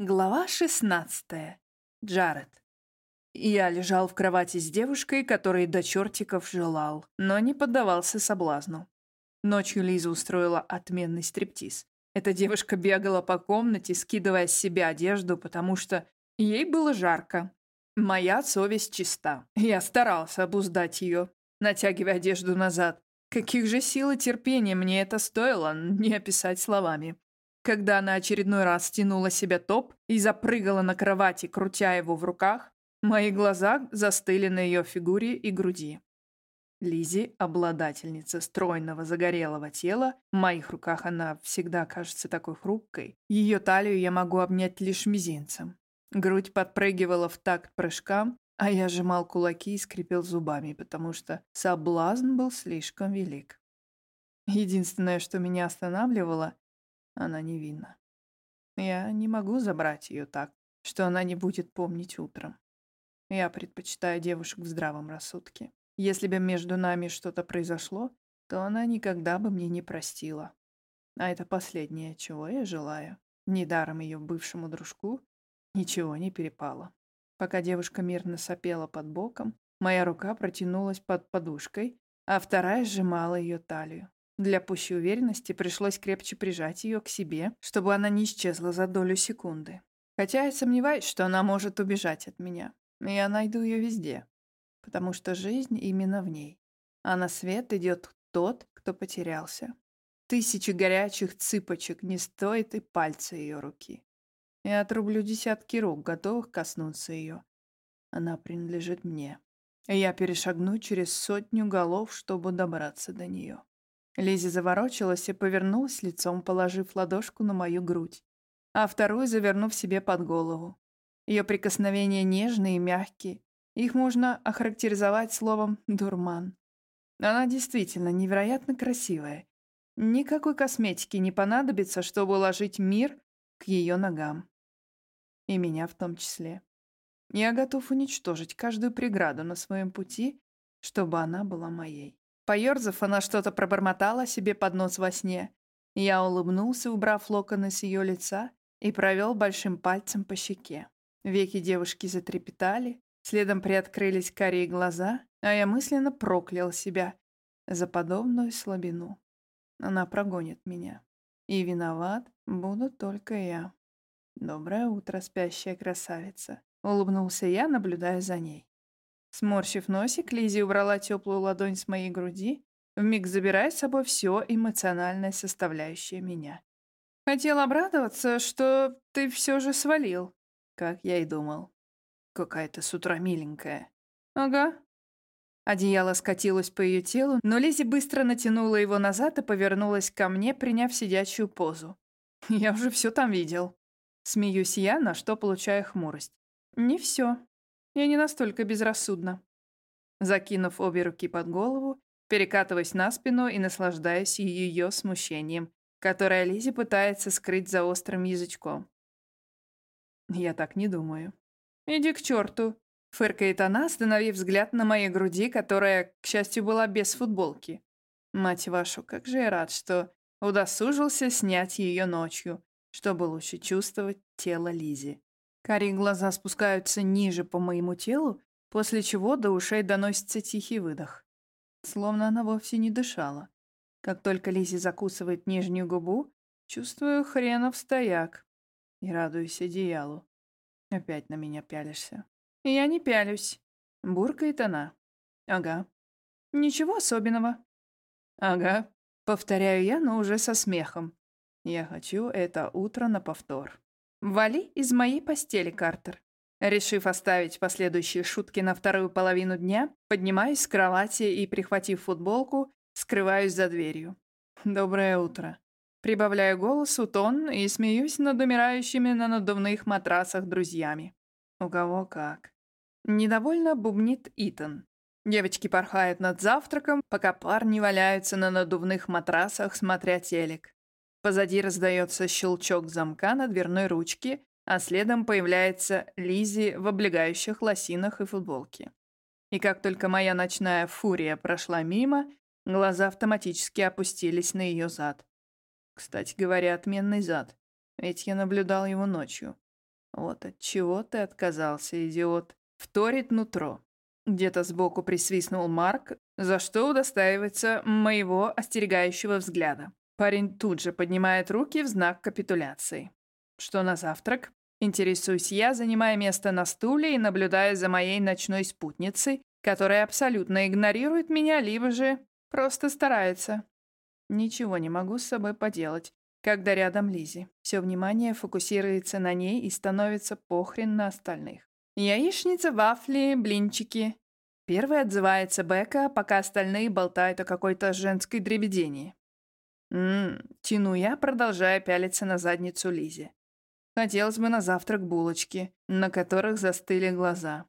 Глава 16. Джаред. Я лежал в кровати с девушкой, которой до чертиков желал, но не поддавался соблазну. Ночью Лиза устроила отменный стриптиз. Эта девушка бегала по комнате, скидывая с себя одежду, потому что ей было жарко. Моя совесть чиста. Я старался обуздать ее, натягивая одежду назад. Каких же сил и терпения мне это стоило, не описать словами. Когда она очередной раз стянула себе топ и запрыгала на кровати, крутя его в руках, мои глаза застыли на ее фигуре и груди. Лизи, обладательница стройного загорелого тела, в моих руках она всегда кажется такой хрупкой. Ее талию я могу обнять лишь мизинцем. Грудь подпрыгивала в такт прыжкам, а я сжимал кулаки и скрипел зубами, потому что соблазн был слишком велик. Единственное, что меня останавливало, она невинна. Я не могу забрать ее так, что она не будет помнить утром. Я предпочитаю девушек в здравом рассудке. Если бы между нами что-то произошло, то она никогда бы мне не простила. А это последнее, чего я желаю. Недаром ее бывшему дружку ничего не перепало. Пока девушка мирно сопела под боком, моя рука протянулась под подушкой, а вторая сжимала ее талию. Для пущей уверенности пришлось крепче прижать ее к себе, чтобы она не исчезла за долю секунды. Хотя я сомневаюсь, что она может убежать от меня. Я найду ее везде, потому что жизнь именно в ней. А на свет идет тот, кто потерялся. Тысячи горячих цыпочек не стоит и пальца ее руки. Я отрублю десятки рук, готовых коснуться ее. Она принадлежит мне. Я перешагну через сотню голов, чтобы добраться до нее. Лизи заворочилась и повернулась лицом, положив ладошку на мою грудь, а вторую завернув себе под голову. Ее прикосновения нежные и мягкие. Их можно охарактеризовать словом «дурман». Она действительно невероятно красивая. Никакой косметики не понадобится, чтобы уложить мир к ее ногам. И меня в том числе. Я готов уничтожить каждую преграду на своем пути, чтобы она была моей. Поёрзав, она что-то пробормотала себе под нос во сне. Я улыбнулся, убрав локоны с ее лица, и провел большим пальцем по щеке. Веки девушки затрепетали, следом приоткрылись карие глаза, а я мысленно проклял себя за подобную слабину. Она прогонит меня. И виноват буду только я. «Доброе утро, спящая красавица», — улыбнулся я, наблюдая за ней. Сморщив носик, Лизи убрала теплую ладонь с моей груди, вмиг забирая с собой все эмоциональное составляющее меня. Хотел обрадоваться, что ты все же свалил, как я и думал. Какая-то с утра миленькая. Ага. Одеяло скатилось по ее телу, но Лизи быстро натянула его назад и повернулась ко мне, приняв сидячую позу. Я уже все там видел. Смеюсь я, на что получаю хмурость. Не все. Я не настолько безрассудна. Закинув обе руки под голову, перекатываясь на спину и наслаждаясь ее смущением, которое Лизи пытается скрыть за острым язычком. Я так не думаю. «Иди к черту!» — фыркает она, остановив взгляд на моей груди, которая, к счастью, была без футболки. Мать вашу, как же я рад, что удосужился снять ее ночью, чтобы лучше чувствовать тело Лизи. Карие глаза спускаются ниже по моему телу, после чего до ушей доносится тихий выдох. Словно она вовсе не дышала. Как только Лизи закусывает нижнюю губу, чувствую хренов стояк и радуюсь одеялу. Опять на меня пялишься. я не пялюсь. Буркает она. Ага. Ничего особенного. Ага. Повторяю я, но уже со смехом. Я хочу это утро на повтор. «Вали из моей постели, Картер». Решив оставить последующие шутки на вторую половину дня, поднимаюсь с кровати и, прихватив футболку, скрываюсь за дверью. «Доброе утро». Прибавляю голосу тон и смеюсь над умирающими на надувных матрасах друзьями. У кого как. Недовольно бубнит Итан. Девочки порхают над завтраком, пока парни валяются на надувных матрасах, смотря телек. Позади раздается щелчок замка на дверной ручке, а следом появляется Лизи в облегающих лосинах и футболке. И как только моя ночная фурия прошла мимо, глаза автоматически опустились на ее зад. Кстати говоря, отменный зад, ведь я наблюдал его ночью. Вот от чего ты отказался, идиот. Вторит нутро. Где-то сбоку присвистнул Марк, за что удостаивается моего остерегающего взгляда. Парень тут же поднимает руки в знак капитуляции. Что на завтрак? Интересуюсь я, занимая место на стуле и наблюдая за моей ночной спутницей, которая абсолютно игнорирует меня, либо же просто старается. Ничего не могу с собой поделать, когда рядом Лизи. Все внимание фокусируется на ней и становится похрен на остальных. Яичница, вафли, блинчики. Первый отзывается Бека, пока остальные болтают о какой-то женской дребедении. Ммм, тяну я, продолжая пялиться на задницу Лизи. Хотелось бы на завтрак булочки, на которых застыли глаза.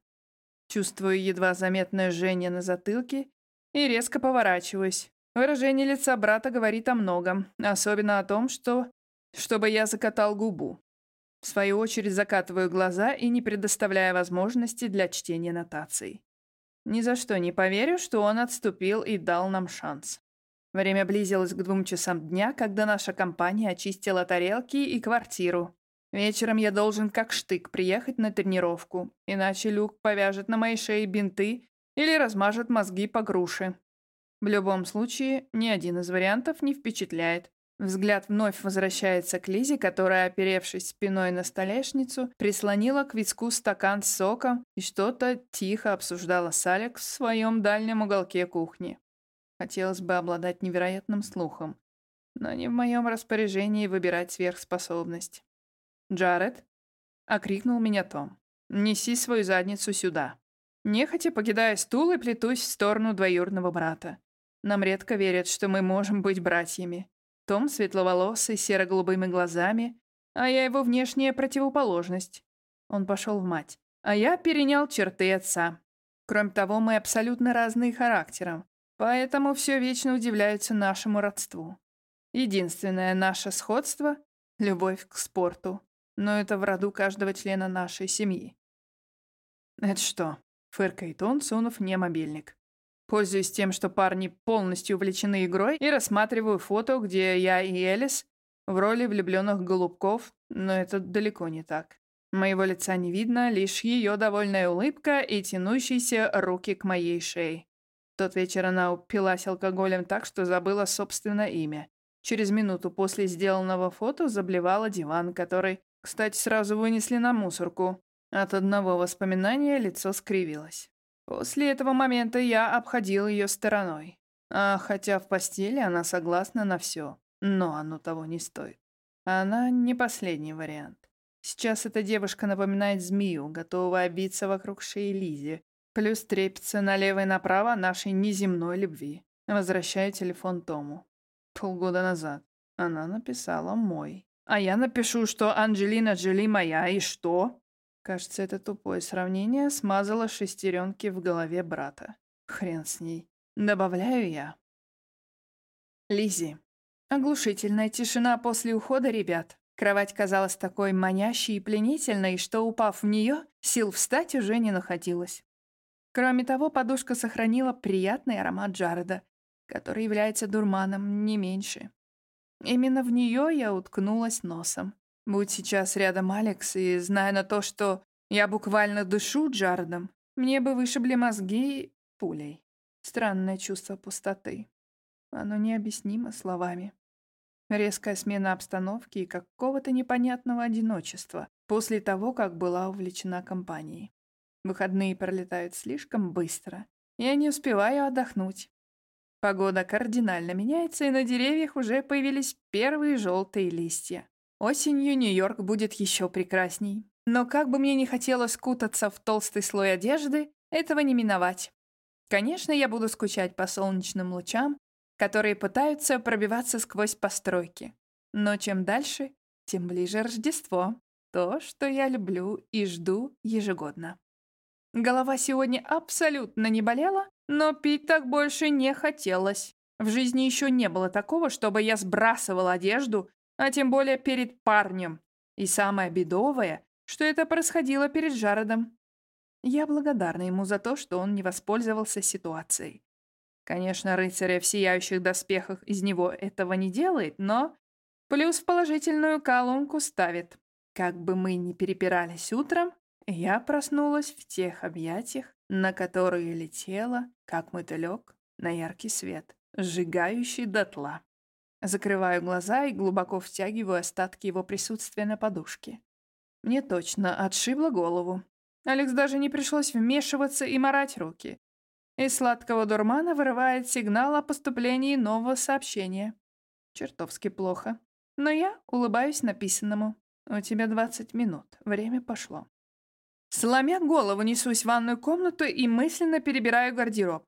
Чувствую едва заметное жжение на затылке и резко поворачиваюсь. Выражение лица брата говорит о многом, особенно о том, что... чтобы я закатал губу. В свою очередь закатываю глаза и не предоставляя возможности для чтения нотаций. Ни за что не поверю, что он отступил и дал нам шанс. Время близилось к двум часам дня, когда наша компания очистила тарелки и квартиру. Вечером я должен как штык приехать на тренировку, иначе Люк повяжет на моей шее бинты или размажет мозги по груше. В любом случае, ни один из вариантов не впечатляет. Взгляд вновь возвращается к Лизе, которая, оперевшись спиной на столешницу, прислонила к виску стакан с соком и что-то тихо обсуждала с Алекс в своем дальнем уголке кухни. Хотелось бы обладать невероятным слухом, но не в моем распоряжении выбирать сверхспособность. «Джаред?» — окрикнул меня Том. «Неси свою задницу сюда». Нехотя покидая стул и плетусь в сторону двоюродного брата. Нам редко верят, что мы можем быть братьями. Том светловолосый, серо-голубыми глазами, а я его внешняя противоположность. Он пошел в мать, а я перенял черты отца. Кроме того, мы абсолютно разные характером, поэтому все вечно удивляются нашему родству. Единственное наше сходство — любовь к спорту но это в роду каждого члена нашей семьи. «Это что?» — фыркает он, сунув мне мобильник. Пользуюсь тем, что парни полностью увлечены игрой, и рассматриваю фото, где я и Элис в роли влюбленных голубков, но это далеко не так. Моего лица не видно, лишь ее довольная улыбка и тянущиеся руки к моей шее. Тот вечер она упилась алкоголем так, что забыла собственное имя. Через минуту после сделанного фото заблевала диван, который кстати, сразу вынесли на мусорку. От одного воспоминания лицо скривилось. После этого момента я обходил ее стороной. А хотя в постели она согласна на все, но оно того не стоит. Она не последний вариант. Сейчас эта девушка напоминает змею, готовая обиться вокруг шеи Лизи, плюс трепится налево и направо нашей неземной любви. Возвращаю телефон Тому. Полгода назад она написала «мой». А я напишу, что Анджелина Джоли моя, и что? Кажется, это тупое сравнение смазало шестеренки в голове брата. Хрен с ней. Добавляю я. Лизи. Оглушительная тишина после ухода ребят. Кровать казалась такой манящей и пленительной, что, упав в нее, сил встать уже не находилось. Кроме того, подушка сохранила приятный аромат Джареда, который является дурманом не меньше. Именно в нее я уткнулась носом. Будь сейчас рядом Алекс, и зная на то, что я буквально дышу Джардом, мне бы вышибли мозги пулей. Странное чувство пустоты. Оно необъяснимо словами. Резкая смена обстановки и какого-то непонятного одиночества после того, как была увлечена компанией. Выходные пролетают слишком быстро. Я не успеваю отдохнуть. Погода кардинально меняется, и на деревьях уже появились первые желтые листья. Осенью Нью-Йорк будет еще прекрасней. Но как бы мне не хотелось кутаться в толстый слой одежды, этого не миновать. Конечно, я буду скучать по солнечным лучам, которые пытаются пробиваться сквозь постройки. Но чем дальше, тем ближе Рождество. То, что я люблю и жду ежегодно. Голова сегодня абсолютно не болела, но пить так больше не хотелось. В жизни еще не было такого, чтобы я сбрасывала одежду, а тем более перед парнем. И самое бедовое, что это происходило перед Жародом. Я благодарна ему за то, что он не воспользовался ситуацией. Конечно, рыцаря в сияющих доспехах из него этого не делает, но плюс в положительную колонку ставит. Как бы мы ни перепирались утром, я проснулась в тех объятиях, на которые летела, как мотылек, на яркий свет, сжигающий дотла. Закрываю глаза и глубоко втягиваю остатки его присутствия на подушке. Мне точно отшибло голову. Алекс даже не пришлось вмешиваться и морать руки. Из сладкого дурмана вырывает сигнал о поступлении нового сообщения. Чертовски плохо. Но я улыбаюсь написанному. У тебя 20 минут. Время пошло. Сломя голову, несусь в ванную комнату и мысленно перебираю гардероб.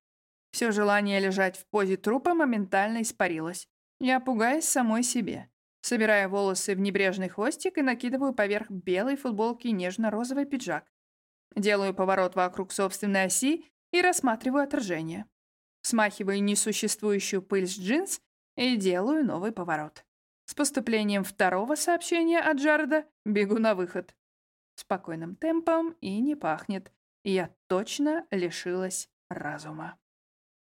Все желание лежать в позе трупа моментально испарилось. Я пугаюсь самой себе. Собираю волосы в небрежный хвостик и накидываю поверх белой футболки нежно-розовый пиджак. Делаю поворот вокруг собственной оси и рассматриваю отражение. Смахиваю несуществующую пыль с джинс и делаю новый поворот. С поступлением второго сообщения от Джареда бегу на выход. Спокойным темпом и не пахнет. Я точно лишилась разума.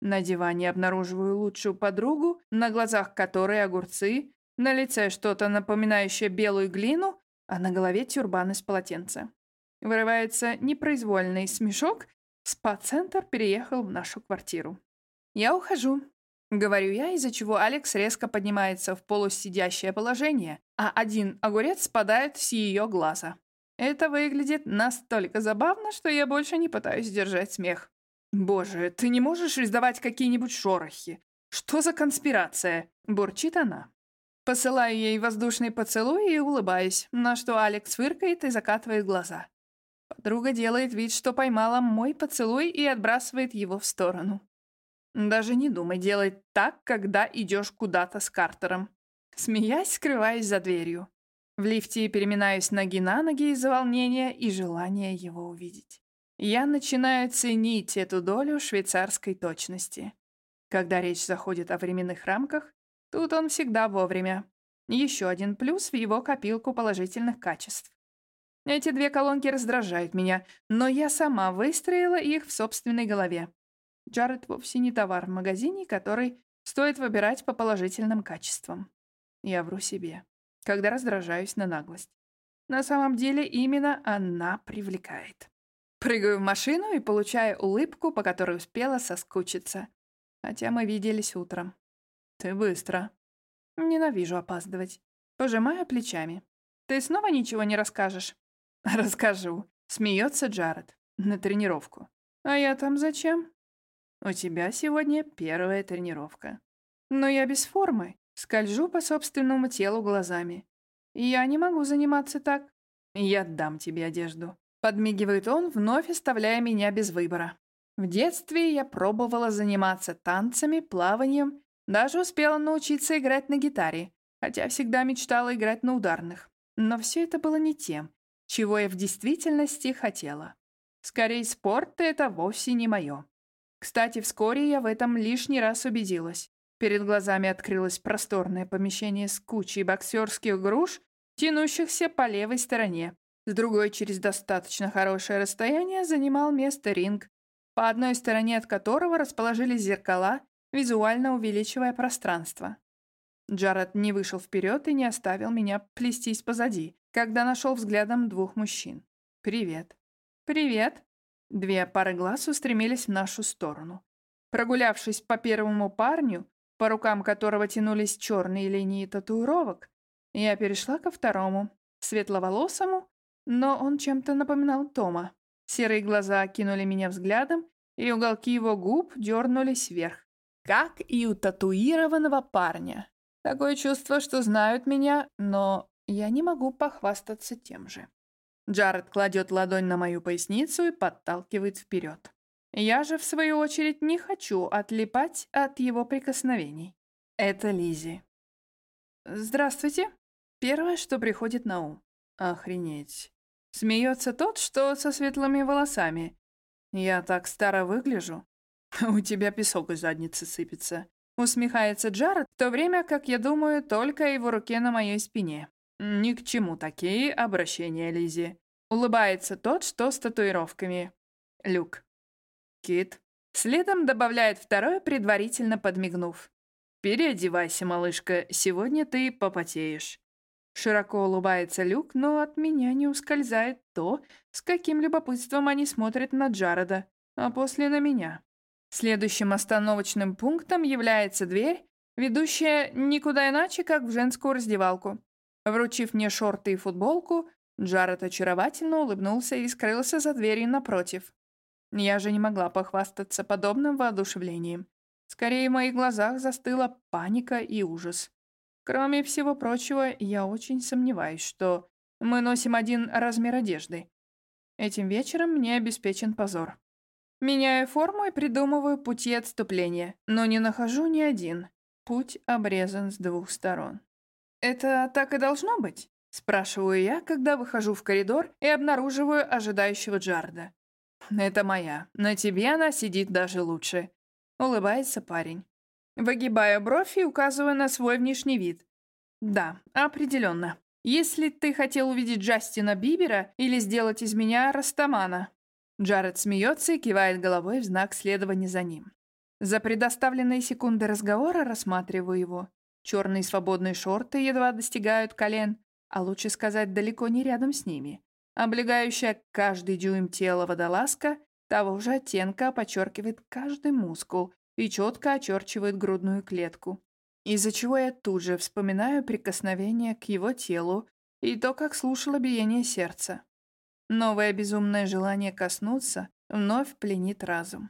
На диване обнаруживаю лучшую подругу, на глазах которой огурцы, на лице что-то напоминающее белую глину, а на голове тюрбан из полотенца. Вырывается непроизвольный смешок, спа-центр переехал в нашу квартиру. «Я ухожу», — говорю я, из-за чего Алекс резко поднимается в полусидящее положение, а один огурец спадает с ее глаза. Это выглядит настолько забавно, что я больше не пытаюсь держать смех. «Боже, ты не можешь издавать какие-нибудь шорохи? Что за конспирация?» — бурчит она. Посылаю ей воздушный поцелуй и улыбаюсь, на что Алекс фыркает и закатывает глаза. Подруга делает вид, что поймала мой поцелуй и отбрасывает его в сторону. Даже не думай делать так, когда идешь куда-то с Картером. Смеясь, скрываюсь за дверью. В лифте переминаюсь ноги на ноги из-за волнения и желания его увидеть. Я начинаю ценить эту долю швейцарской точности. Когда речь заходит о временных рамках, тут он всегда вовремя. Еще один плюс в его копилку положительных качеств. Эти две колонки раздражают меня, но я сама выстроила их в собственной голове. Джаред вовсе не товар в магазине, который стоит выбирать по положительным качествам. Я вру себе, когда раздражаюсь на наглость. На самом деле именно она привлекает. Прыгаю в машину и получаю улыбку, по которой успела соскучиться. Хотя мы виделись утром. Ты быстро. Ненавижу опаздывать. Пожимаю плечами. Ты снова ничего не расскажешь? Расскажу. Смеется Джаред. На тренировку. А я там зачем? У тебя сегодня первая тренировка. Но я без формы. Скольжу по собственному телу глазами. Я не могу заниматься так. Я дам тебе одежду. Подмигивает он, вновь оставляя меня без выбора. В детстве я пробовала заниматься танцами, плаванием, даже успела научиться играть на гитаре, хотя всегда мечтала играть на ударных. Но все это было не тем, чего я в действительности хотела. Скорее, спорт — это вовсе не мое. Кстати, вскоре я в этом лишний раз убедилась. Перед глазами открылось просторное помещение с кучей боксерских груш, тянущихся по левой стороне, с другой через достаточно хорошее расстояние занимал место ринг, по одной стороне от которого расположились зеркала, визуально увеличивая пространство. Джаред не вышел вперед и не оставил меня плестись позади, когда нашел взглядом двух мужчин. «Привет». «Привет». Две пары глаз устремились в нашу сторону. Прогулявшись по первому парню, по рукам которого тянулись черные линии татуировок, я перешла ко второму, светловолосому но он чем-то напоминал Тома. Серые глаза кинули меня взглядом, и уголки его губ дернулись вверх. Как и у татуированного парня. Такое чувство, что знают меня, но я не могу похвастаться тем же. Джаред кладет ладонь на мою поясницу и подталкивает вперед. Я же, в свою очередь, не хочу отлипать от его прикосновений. Это Лизи. «Здравствуйте». Первое, что приходит на ум. Охренеть. Смеется тот, что со светлыми волосами. Я так старо выгляжу. У тебя песок из задницы сыпется. Усмехается Джаред, в то время как я думаю только о его руке на моей спине. Ни к чему такие обращения, Лизи. Улыбается тот, что с татуировками. Люк. Кит. Следом добавляет второй, предварительно подмигнув. «Переодевайся, малышка, сегодня ты попотеешь». Широко улыбается Люк, но от меня не ускользает то, с каким любопытством они смотрят на Джареда, а после на меня. Следующим остановочным пунктом является дверь, ведущая никуда иначе, как в женскую раздевалку. Вручив мне шорты и футболку, Джаред очаровательно улыбнулся и скрылся за дверью напротив. Я же не могла похвастаться подобным воодушевлением. Скорее, в моих глазах застыла паника и ужас. Кроме всего прочего, я очень сомневаюсь, что мы носим один размер одежды. Этим вечером мне обеспечен позор. Меняю форму и придумываю пути отступления, но не нахожу ни один. Путь обрезан с двух сторон. «Это так и должно быть?» — спрашиваю я, когда выхожу в коридор и обнаруживаю ожидающего Джарда. «Это моя. На тебе она сидит даже лучше», — улыбается парень. Выгибаю бровь и указываю на свой внешний вид. «Да, определенно. Если ты хотел увидеть Джастина Бибера или сделать из меня Растамана, Джаред смеется и кивает головой в знак следования за ним. За предоставленные секунды разговора рассматриваю его. Черные свободные шорты едва достигают колен, а лучше сказать, далеко не рядом с ними. Облегающая каждый дюйм тела водолазка того же оттенка подчеркивает каждый мускул и четко очерчивает грудную клетку. Из-за чего я тут же вспоминаю прикосновение к его телу и то, как слушала биение сердца. Новое безумное желание коснуться вновь пленит разум.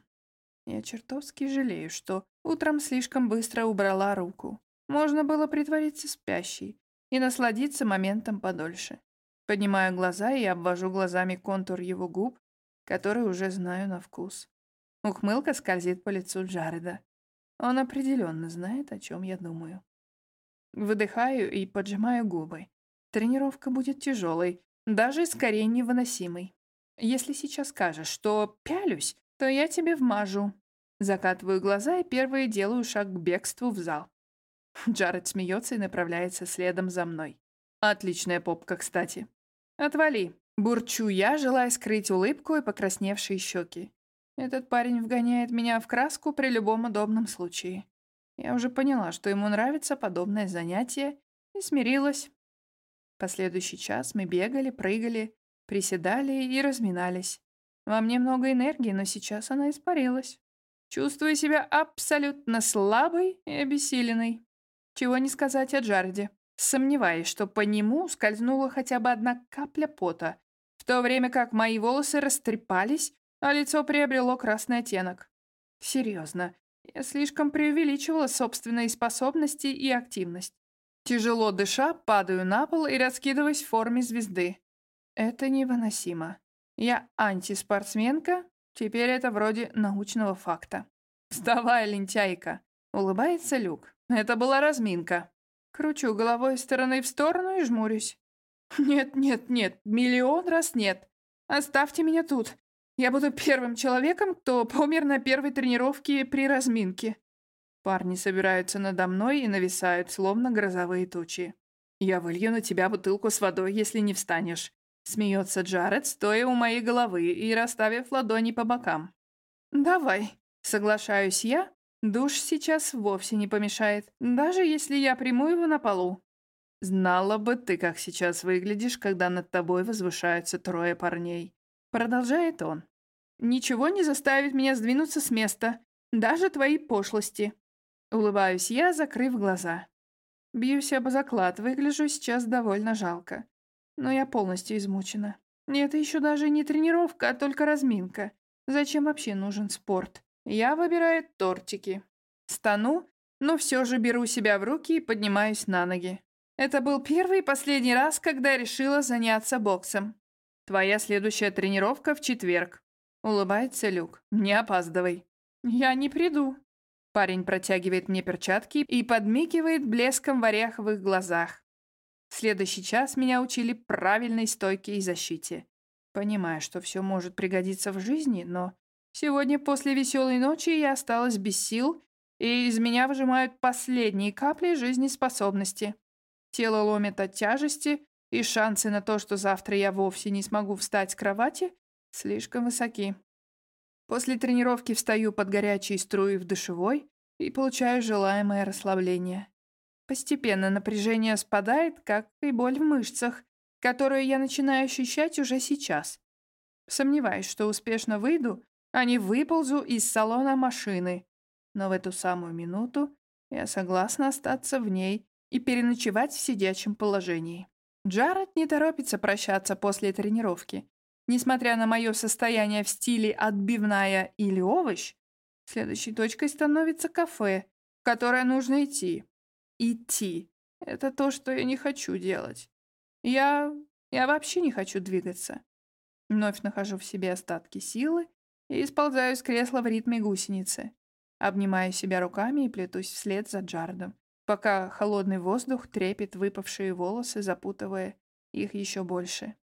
Я чертовски жалею, что утром слишком быстро убрала руку. Можно было притвориться спящей и насладиться моментом подольше. Поднимаю глаза и обвожу глазами контур его губ, который уже знаю на вкус. Ухмылка скользит по лицу Джареда. Он определенно знает, о чем я думаю. Выдыхаю и поджимаю губы. Тренировка будет тяжелой, даже скорее невыносимой. Если сейчас скажешь, что пялюсь, то я тебе вмажу. Закатываю глаза и первые делаю шаг к бегству в зал. Джаред смеется и направляется следом за мной. Отличная попка, кстати. Отвали. Бурчу я, желая скрыть улыбку и покрасневшие щеки. Этот парень вгоняет меня в краску при любом удобном случае. Я уже поняла, что ему нравится подобное занятие, и смирилась. Последующий час мы бегали, прыгали, приседали и разминались. Во мне много энергии, но сейчас она испарилась. Чувствую себя абсолютно слабой и обессиленной. Чего не сказать о Джарде. Сомневаюсь, что по нему скользнула хотя бы одна капля пота, в то время как мои волосы растрепались, а лицо приобрело красный оттенок. Серьезно, я слишком преувеличивала собственные способности и активность. Тяжело дыша, падаю на пол и раскидываюсь в форме звезды. Это невыносимо. Я антиспортсменка, теперь это вроде научного факта. «Вставай, лентяйка!» — улыбается Люк. Это была разминка. Кручу головой из стороны в сторону и жмурюсь. «Нет, нет, нет, миллион раз нет. Оставьте меня тут. Я буду первым человеком, кто помер на первой тренировке при разминке. Парни собираются надо мной и нависают, словно грозовые тучи. «Я вылью на тебя бутылку с водой, если не встанешь», — смеется Джаред, стоя у моей головы и расставив ладони по бокам. «Давай», — соглашаюсь я. Душ сейчас вовсе не помешает, даже если я приму его на полу. Знала бы ты, как сейчас выглядишь, когда над тобой возвышаются трое парней. Продолжает он. Ничего не заставит меня сдвинуться с места, даже твои пошлости. Улыбаюсь я, закрыв глаза. Бьюсь об заклад, выгляжу сейчас довольно жалко. Но я полностью измучена. Это еще даже не тренировка, а только разминка. Зачем вообще нужен спорт? Я выбираю тортики. Стану, но все же беру себя в руки и поднимаюсь на ноги. Это был первый и последний раз, когда решила заняться боксом. Твоя следующая тренировка в четверг. Улыбается Люк. Не опаздывай. Я не приду. Парень протягивает мне перчатки и подмигивает блеском в ореховых глазах. В следующий час меня учили правильной стойке и защите. Понимаю, что все может пригодиться в жизни, но сегодня после веселой ночи я осталась без сил, и из меня выжимают последние капли жизнеспособности. Тело ломит от тяжести, и шансы на то, что завтра я вовсе не смогу встать с кровати, слишком высоки. После тренировки встаю под горячие струи в душевой и получаю желаемое расслабление. Постепенно напряжение спадает, как и боль в мышцах, которую я начинаю ощущать уже сейчас. Сомневаюсь, что успешно выйду, а не выползу из салона машины. Но в эту самую минуту я согласна остаться в ней и переночевать в сидячем положении. Джаред не торопится прощаться после тренировки. Несмотря на мое состояние в стиле отбивная или овощ, следующей точкой становится кафе, в которое нужно идти. Идти. Это то, что я не хочу делать. Я... я вообще не хочу двигаться. Вновь нахожу в себе остатки силы и сползаю с кресла в ритме гусеницы. Обнимаю себя руками и плетусь вслед за Джардом, пока холодный воздух трепет выпавшие волосы, запутывая их еще больше.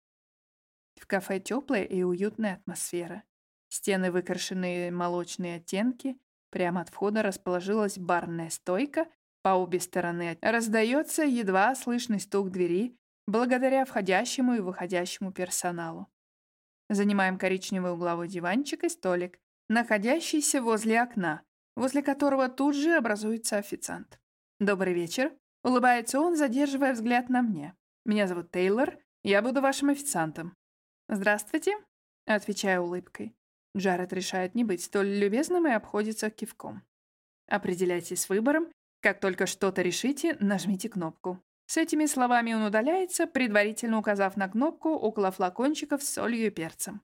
В кафе теплая и уютная атмосфера. Стены выкрашенные молочные оттенки. Прямо от входа расположилась барная стойка. По обе стороны раздается едва слышный стук двери, благодаря входящему и выходящему персоналу. Занимаем коричневый угловой диванчик и столик, находящийся возле окна, возле которого тут же образуется официант. «Добрый вечер», — улыбается он, задерживая взгляд на мне. «Меня зовут Тейлор, я буду вашим официантом». «Здравствуйте», — отвечаю улыбкой. Джаред решает не быть столь любезным и обходится кивком. Определяйтесь с выбором. Как только что-то решите, нажмите кнопку. С этими словами он удаляется, предварительно указав на кнопку около флакончиков с солью и перцем.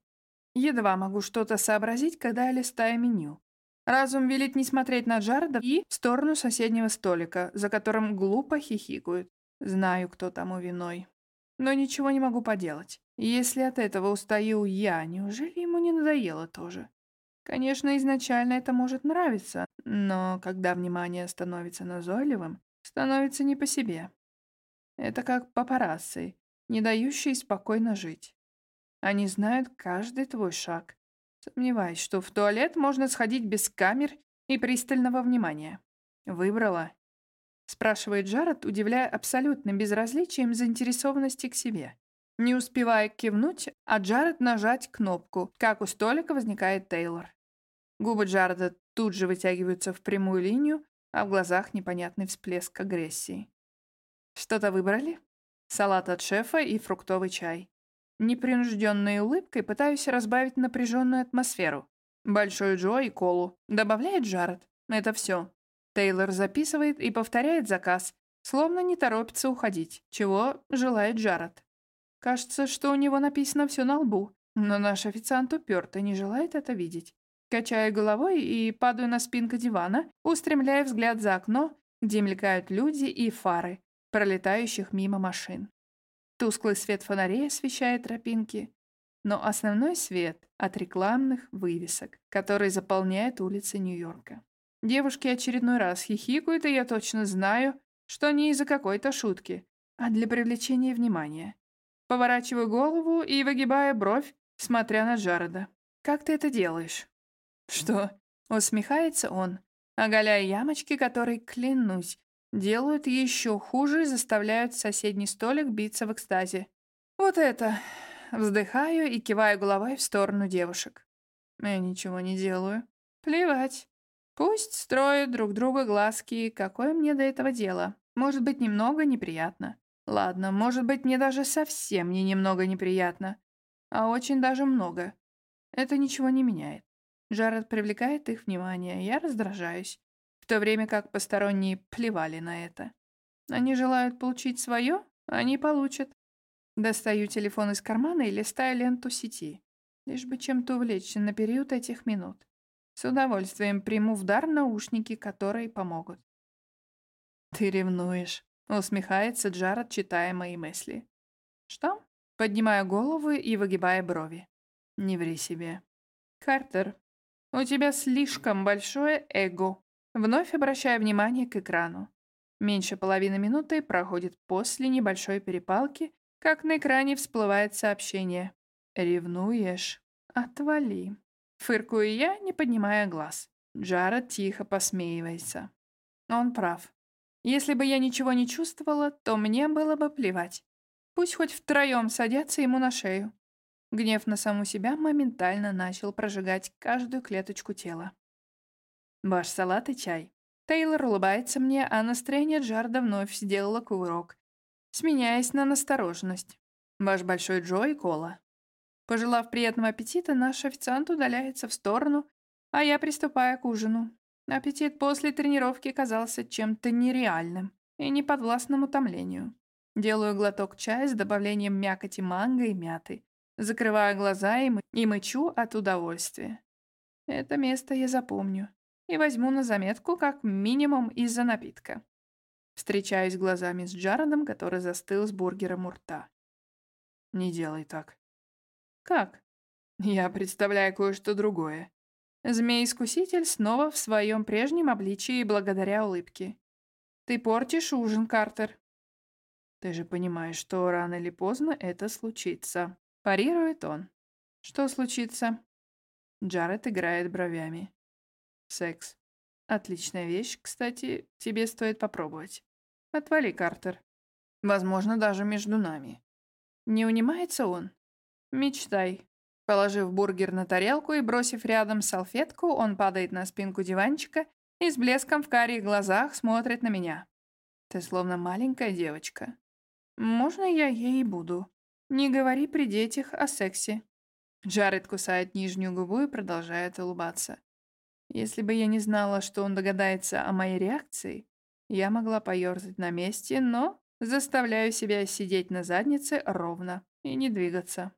Едва могу что-то сообразить, когда я листаю меню. Разум велит не смотреть на Джареда и в сторону соседнего столика, за которым глупо хихикают. Знаю, кто тому виной. Но ничего не могу поделать. Если от этого устаю я, неужели ему не надоело тоже? Конечно, изначально это может нравиться, но когда внимание становится назойливым, становится не по себе. Это как папарацци, не дающие спокойно жить. Они знают каждый твой шаг. Сомневаюсь, что в туалет можно сходить без камер и пристального внимания. Выбрала. Спрашивает Джаред, удивляя абсолютным безразличием заинтересованности к себе. Не успевая кивнуть, а Джаред нажать кнопку, как у столика возникает Тейлор. Губы Джареда тут же вытягиваются в прямую линию, а в глазах непонятный всплеск агрессии. Что-то выбрали? Салат от шефа и фруктовый чай. Непринужденной улыбкой пытаюсь разбавить напряженную атмосферу. Большой Джо и колу. Добавляет Джаред. Это все. Тейлор записывает и повторяет заказ, словно не торопится уходить, чего желает Джаред. Кажется, что у него написано все на лбу, но наш официант уперто не желает это видеть. Качаю головой и падаю на спинку дивана, устремляя взгляд за окно, где мелькают люди и фары, пролетающих мимо машин. Тусклый свет фонарей освещает тропинки, но основной свет от рекламных вывесок, которые заполняют улицы Нью-Йорка. Девушки очередной раз хихикают, и я точно знаю, что не из-за какой-то шутки, а для привлечения внимания. Поворачиваю голову и выгибаю бровь, смотря на Джареда. «Как ты это делаешь?» «Что?» — усмехается он, оголяя ямочки, которые, клянусь, делают еще хуже и заставляют соседний столик биться в экстазе. «Вот это!» Вздыхаю и киваю головой в сторону девушек. Я ничего не делаю. Плевать. Пусть строят друг друга глазки, какое мне до этого дело. Может быть, немного неприятно. Ладно, может быть, мне даже совсем не немного неприятно, а очень даже много. Это ничего не меняет. Джаред привлекает их внимание, я раздражаюсь, в то время как посторонние плевали на это. Они желают получить свое, они получат. Достаю телефон из кармана и листаю ленту сети, лишь бы чем-то увлечься на период этих минут. С удовольствием приму в дар наушники, которые помогут. «Ты ревнуешь», Усмехается Джаред, читая мои мысли. Что? Поднимаю голову и выгибая брови. Не ври себе. Картер, у тебя слишком большое эго. Вновь обращаю внимание к экрану. Меньше половины минуты проходит после небольшой перепалки, как на экране всплывает сообщение. «Ревнуешь? Отвали». Фыркую я, не поднимая глаз. Джаред тихо посмеивается. Он прав. Если бы я ничего не чувствовала, то мне было бы плевать. Пусть хоть втроем садятся ему на шею. Гнев на саму себя моментально начал прожигать каждую клеточку тела. Ваш салат и чай. Тейлор улыбается мне, а настроение Джарда вновь сделало кувырок, сменяясь на настороженность. Ваш большой Джо и Кола. Пожелав приятного аппетита, наш официант удаляется в сторону, а я приступаю к ужину. Аппетит после тренировки казался чем-то нереальным и неподвластным утомлению. Делаю глоток чая с добавлением мякоти манго и мяты. Закрываю глаза и, мы и мычу от удовольствия. Это место я запомню и возьму на заметку как минимум из-за напитка. Встречаюсь глазами с Джаредом, который застыл с бургером у рта. «Не делай так», «Как?» «Я представляю кое-что другое». Змей-искуситель снова в своем прежнем обличии благодаря улыбке. «Ты портишь ужин, Картер». «Ты же понимаешь, что рано или поздно это случится», — парирует он. «Что случится?» Джаред играет бровями. «Секс. Отличная вещь, кстати, тебе стоит попробовать. Отвали, Картер. Возможно, даже между нами». Не унимается он? «Мечтай». Положив бургер на тарелку и бросив рядом салфетку, он падает на спинку диванчика и с блеском в карих глазах смотрит на меня. «Ты словно маленькая девочка. Можно я ей буду? Не говори при детях о сексе». Джаред кусает нижнюю губу и продолжает улыбаться. Если бы я не знала, что он догадается о моей реакции, я могла поерзать на месте, но заставляю себя сидеть на заднице ровно и не двигаться.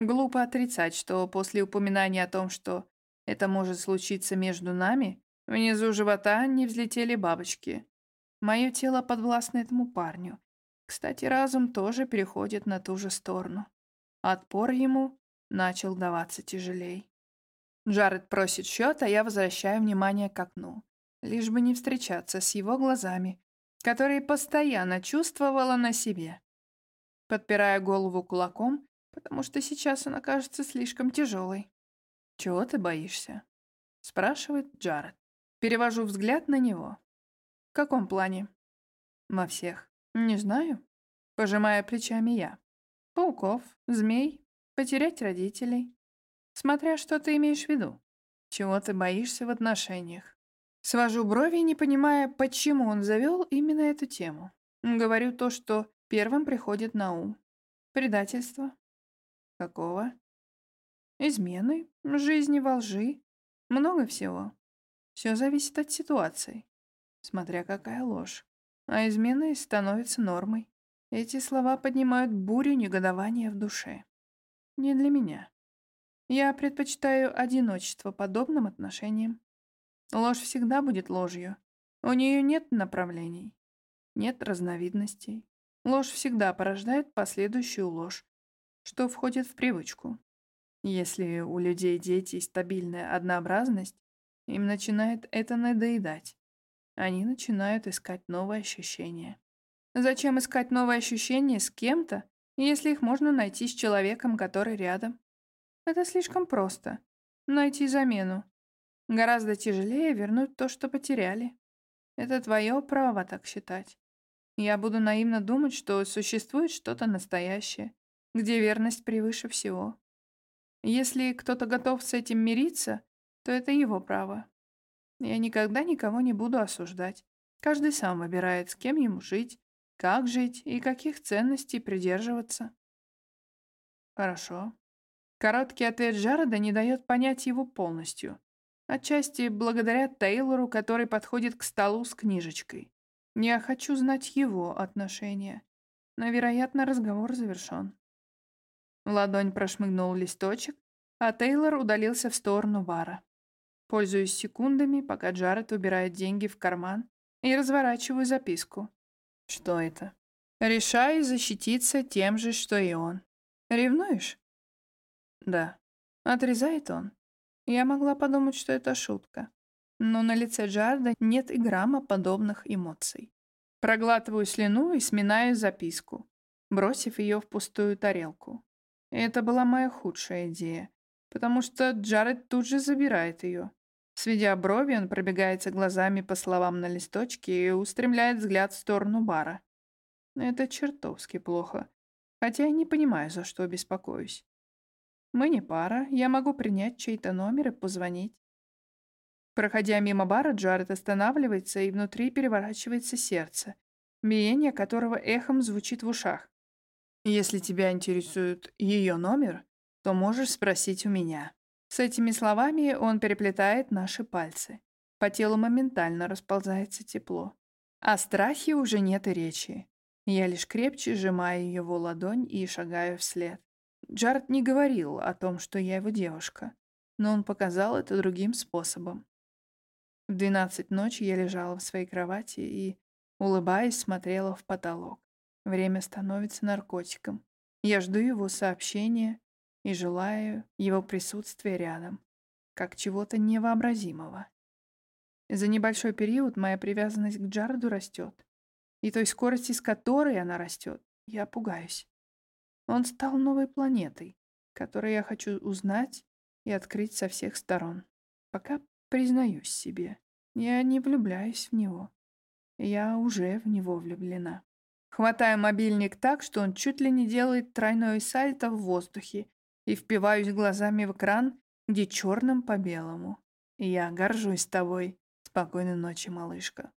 Глупо отрицать, что после упоминания о том, что это может случиться между нами, внизу живота не взлетели бабочки. Мое тело подвластно этому парню. Кстати, разум тоже переходит на ту же сторону. Отпор ему начал даваться тяжелей. Джаред просит счет, а я возвращаю внимание к окну. Лишь бы не встречаться с его глазами, которые постоянно чувствовала на себе. Подпирая голову кулаком, потому что сейчас она кажется слишком тяжелой. «Чего ты боишься?» — спрашивает Джаред. Перевожу взгляд на него. «В каком плане?» «Во всех. Не знаю». Пожимая плечами я. «Пауков, змей, потерять родителей. Смотря что ты имеешь в виду. Чего ты боишься в отношениях?» Свожу брови, не понимая, почему он завел именно эту тему. Говорю то, что первым приходит на ум. Предательство, Какого? Измены, жизни во лжи. Много всего. Все зависит от ситуации. Смотря какая ложь. А измены становятся нормой. Эти слова поднимают бурю негодования в душе. Не для меня. Я предпочитаю одиночество подобным отношениям. Ложь всегда будет ложью. У нее нет направлений, нет разновидностей. Ложь всегда порождает последующую ложь, что входит в привычку. Если у людей дети стабильная однообразность, им начинает это надоедать. Они начинают искать новые ощущения. Зачем искать новые ощущения с кем-то, если их можно найти с человеком, который рядом? Это слишком просто. Найти замену. Гораздо тяжелее вернуть то, что потеряли. Это твое право так считать. Я буду наивно думать, что существует что-то настоящее, где верность превыше всего. Если кто-то готов с этим мириться, то это его право. Я никогда никого не буду осуждать. Каждый сам выбирает, с кем ему жить, как жить и каких ценностей придерживаться. Хорошо. Короткий ответ Джареда не дает понять его полностью. Отчасти благодаря Тейлору, который подходит к столу с книжечкой. Я хочу знать его отношения. Но, вероятно, разговор завершен. В ладонь прошмыгнул листочек, а Тейлор удалился в сторону бара. Пользуюсь секундами, пока Джаред убирает деньги в карман, и разворачиваю записку. Что это? Решаю защититься тем же, что и он. Ревнуешь? Да. Отрезает он. Я могла подумать, что это шутка. Но на лице Джарда нет и грамма подобных эмоций. Проглатываю слюну и сминаю записку, бросив ее в пустую тарелку. Это была моя худшая идея, потому что Джаред тут же забирает ее. Сведя брови, он пробегается глазами по словам на листочке и устремляет взгляд в сторону бара. Это чертовски плохо, хотя я не понимаю, за что беспокоюсь. Мы не пара, я могу принять чей-то номер и позвонить. Проходя мимо бара, Джаред останавливается, и внутри переворачивается сердце, биение которого эхом звучит в ушах. Если тебя интересует ее номер, то можешь спросить у меня. С этими словами он переплетает наши пальцы. По телу моментально расползается тепло. О страхе уже нет и речи. Я лишь крепче сжимаю его ладонь и шагаю вслед. Джаред не говорил о том, что я его девушка, но он показал это другим способом. В двенадцать ночи я лежала в своей кровати и, улыбаясь, смотрела в потолок. Время становится наркотиком. Я жду его сообщения и желаю его присутствия рядом, как чего-то невообразимого. За небольшой период моя привязанность к Джареду растет. И той скорости, с которой она растет, я пугаюсь. Он стал новой планетой, которую я хочу узнать и открыть со всех сторон. Пока признаюсь себе, я не влюбляюсь в него. Я уже в него влюблена. Хватаю мобильник так, что он чуть ли не делает тройное сальто в воздухе и впиваюсь глазами в экран, где черным по белому. Я горжусь тобой. Спокойной ночи, малышка.